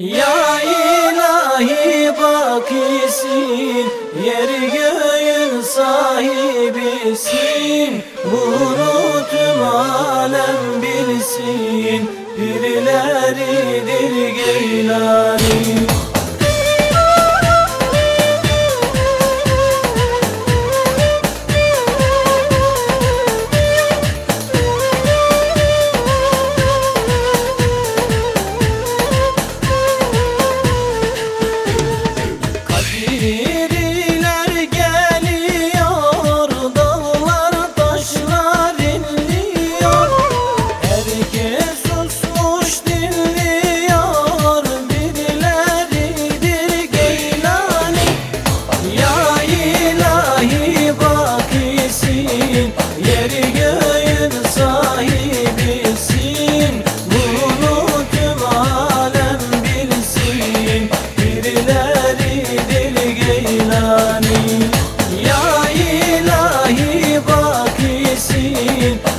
Ya ilahi bakisin Yer göğün sahibisin. Bunu tüm alem bilsin Pirleridir Geylani الحنين.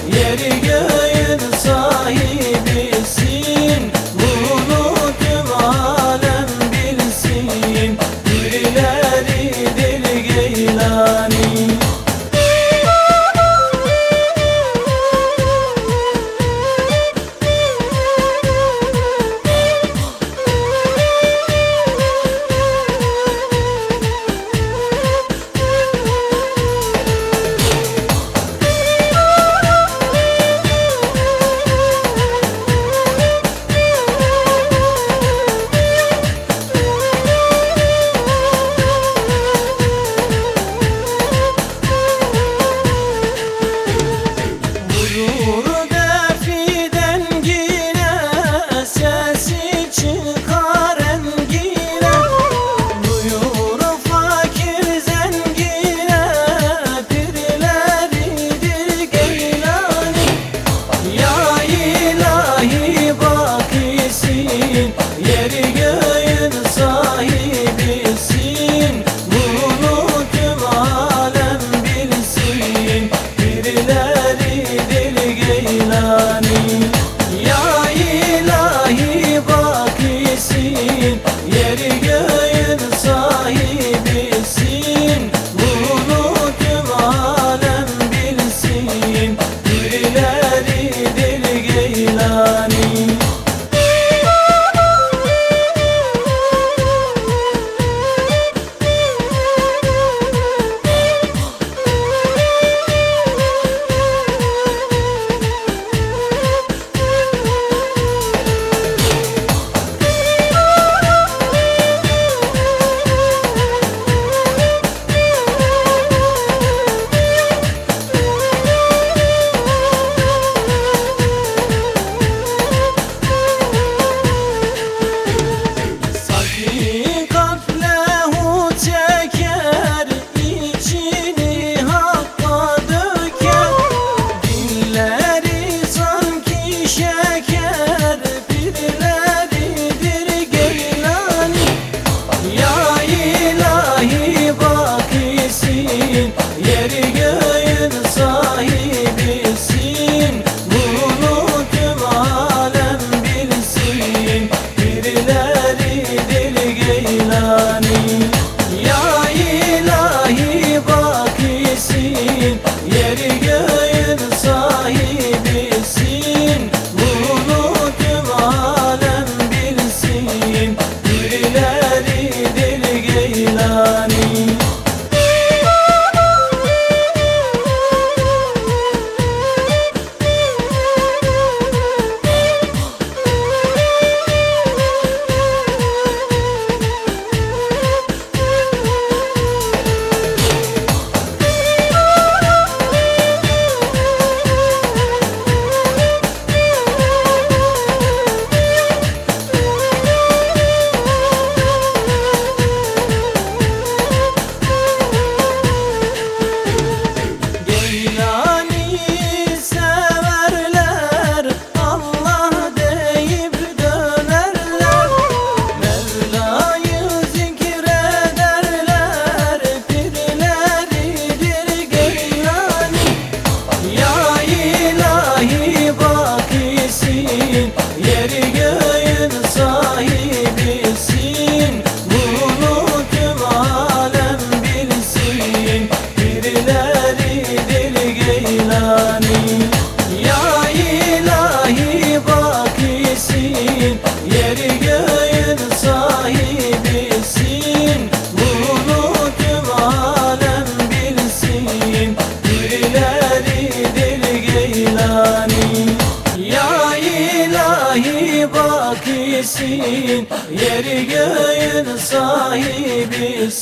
Sahibisin Yeri göğün sahibisin.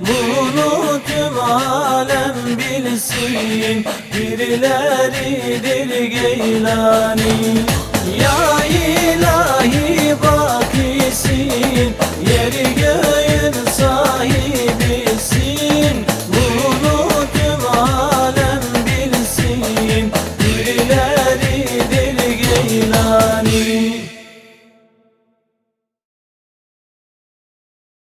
Bunu tüm alem bilsin. Birileridir Geylani. Ya ilahi bak